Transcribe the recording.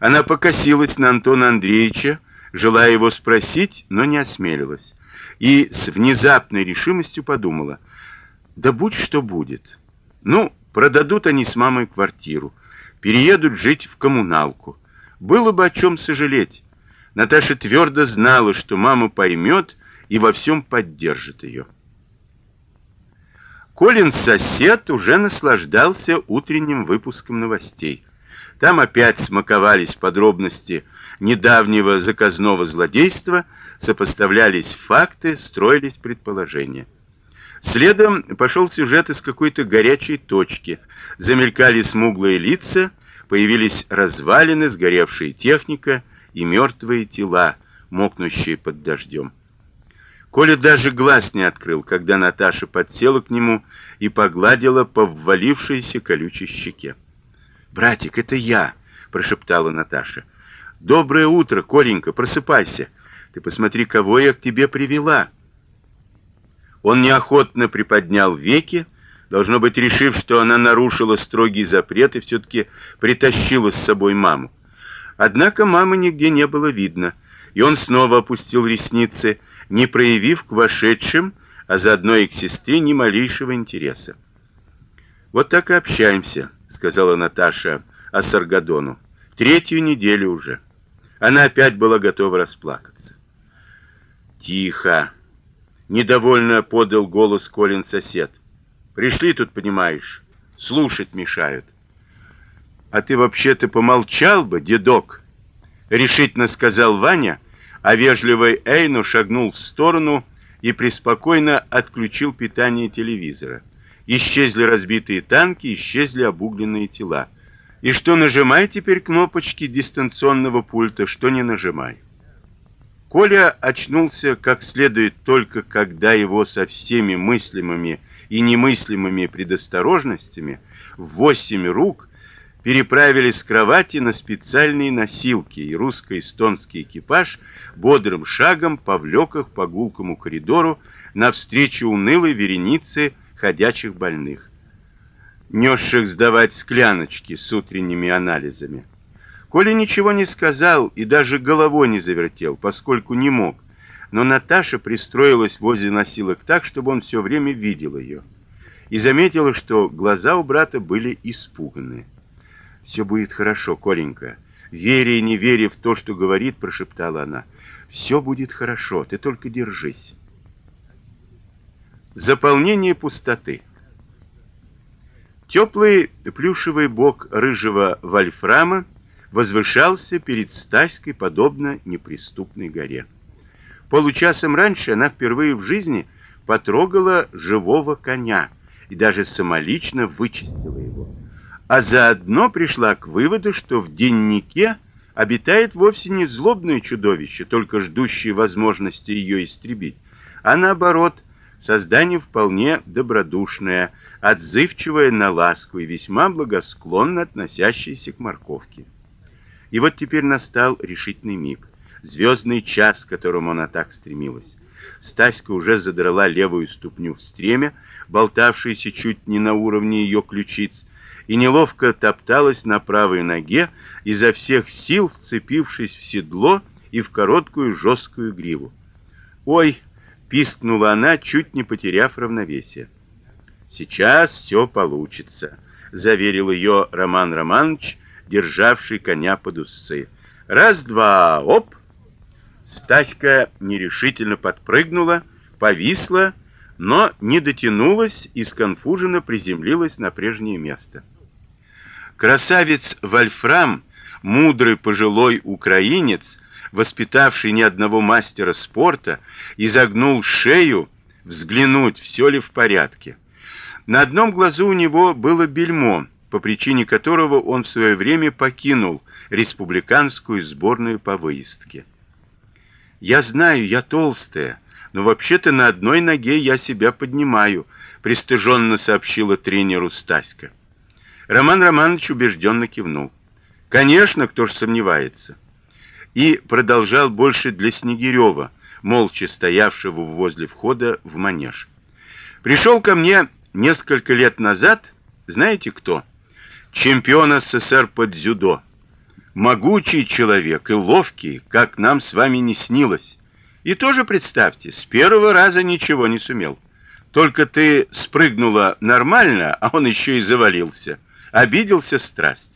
Она покосилась на Антона Андреевича, желая его спросить, но не осмелилась. И с внезапной решимостью подумала: да будь что будет. Ну, продадут они с мамой квартиру, переедут жить в коммуналку. Было бы о чем сожалеть. Наташа твердо знала, что мама поймет и во всем поддержит ее. Колин сосед уже наслаждался утренним выпуском новостей. Там опять смаковались подробности недавнего заказного злодейства, сопоставлялись факты, строились предположения. Следом пошел сюжет из какой-то горячей точки. Замелькали смуглые лица, появились развалины, сгоревшая техника и мертвые тела, мокнущие под дождем. Коля даже глаз не открыл, когда Наташа подсела к нему и погладила по ввалившейся колючей щеке. "Братик, это я", прошептала Наташа. "Доброе утро, Коленька, просыпайся. Ты посмотри, кого я к тебе привела". Он неохотно приподнял веки, должно быть, решив, что она нарушила строгий запрет и все таки притащила с собой маму. Однако мамы нигде не было видно, и он снова опустил ресницы не проявив к вошедшим, а заодно и к сестре ни малейшего интереса. Вот так и общаемся, сказала Наташа Асаргадону. Третью неделю уже. Она опять была готова расплакаться. Тихо, недовольно подал голос Колин сосед. Пришли тут, понимаешь, слушать мешают. А ты вообще-то помолчал бы, дедок, решительно сказал Ваня а вежливый Эйну шагнул в сторону и преспокойно отключил питание телевизора. Исчезли разбитые танки, исчезли обугленные тела. И что нажимай теперь кнопочки дистанционного пульта, что не нажимай. Коля очнулся как следует только когда его со всеми мыслимыми и немыслимыми предосторожностями в восемь рук переправили с кровати на специальные носилки, и русско-эстонский экипаж бодрым шагом повлек их по гулкому коридору навстречу унылой веренице ходячих больных, несших сдавать скляночки с утренними анализами. Коля ничего не сказал и даже головой не завертел, поскольку не мог. Но Наташа пристроилась возле носилок так, чтобы он все время видел ее, и заметила, что глаза у брата были испуганные. Все будет хорошо, Коленька. Веря и не веря в то, что говорит, прошептала она. Все будет хорошо, ты только держись. Заполнение пустоты. Теплый плюшевый бок рыжего вольфрама возвышался перед Стаськой подобно неприступной горе. Получасом раньше она впервые в жизни потрогала живого коня и даже самолично вычистила его а заодно пришла к выводу, что в деннике обитает вовсе не злобное чудовище, только ждущее возможности ее истребить, а наоборот, создание вполне добродушное, отзывчивое на ласку и весьма благосклонно относящееся к морковке. И вот теперь настал решительный миг, звездный час, к которому она так стремилась. Стаська уже задрала левую ступню в стремя, болтавшееся чуть не на уровне ее ключиц, и неловко топталась на правой ноге, изо всех сил вцепившись в седло и в короткую жесткую гриву. "Ой!" Пискнула она, чуть не потеряв равновесие. "Сейчас все получится", заверил ее Роман Романович, державший коня под усы. "Раз-два, оп!" Стаська нерешительно подпрыгнула, повисла, но не дотянулась и сконфуженно приземлилась на прежнее место. Красавец Вольфрам, мудрый пожилой украинец, воспитавший ни одного мастера спорта, изогнул шею взглянуть, все ли в порядке. На одном глазу у него было бельмо, по причине которого он в свое время покинул республиканскую сборную по выездке. Я знаю, я толстая, но вообще-то на одной ноге я себя поднимаю, пристыженно сообщила тренеру Стаська. Роман Романович убежденно кивнул. Конечно, кто ж сомневается. И продолжал больше для Снегирева, молча стоявшего возле входа в манеж. Пришел ко мне несколько лет назад, знаете кто? Чемпион СССР по дзюдо. Могучий человек и ловкий, как нам с вами не снилось. И тоже представьте, с первого раза ничего не сумел. Только ты спрыгнула нормально, а он еще и завалился. Обиделся страсть.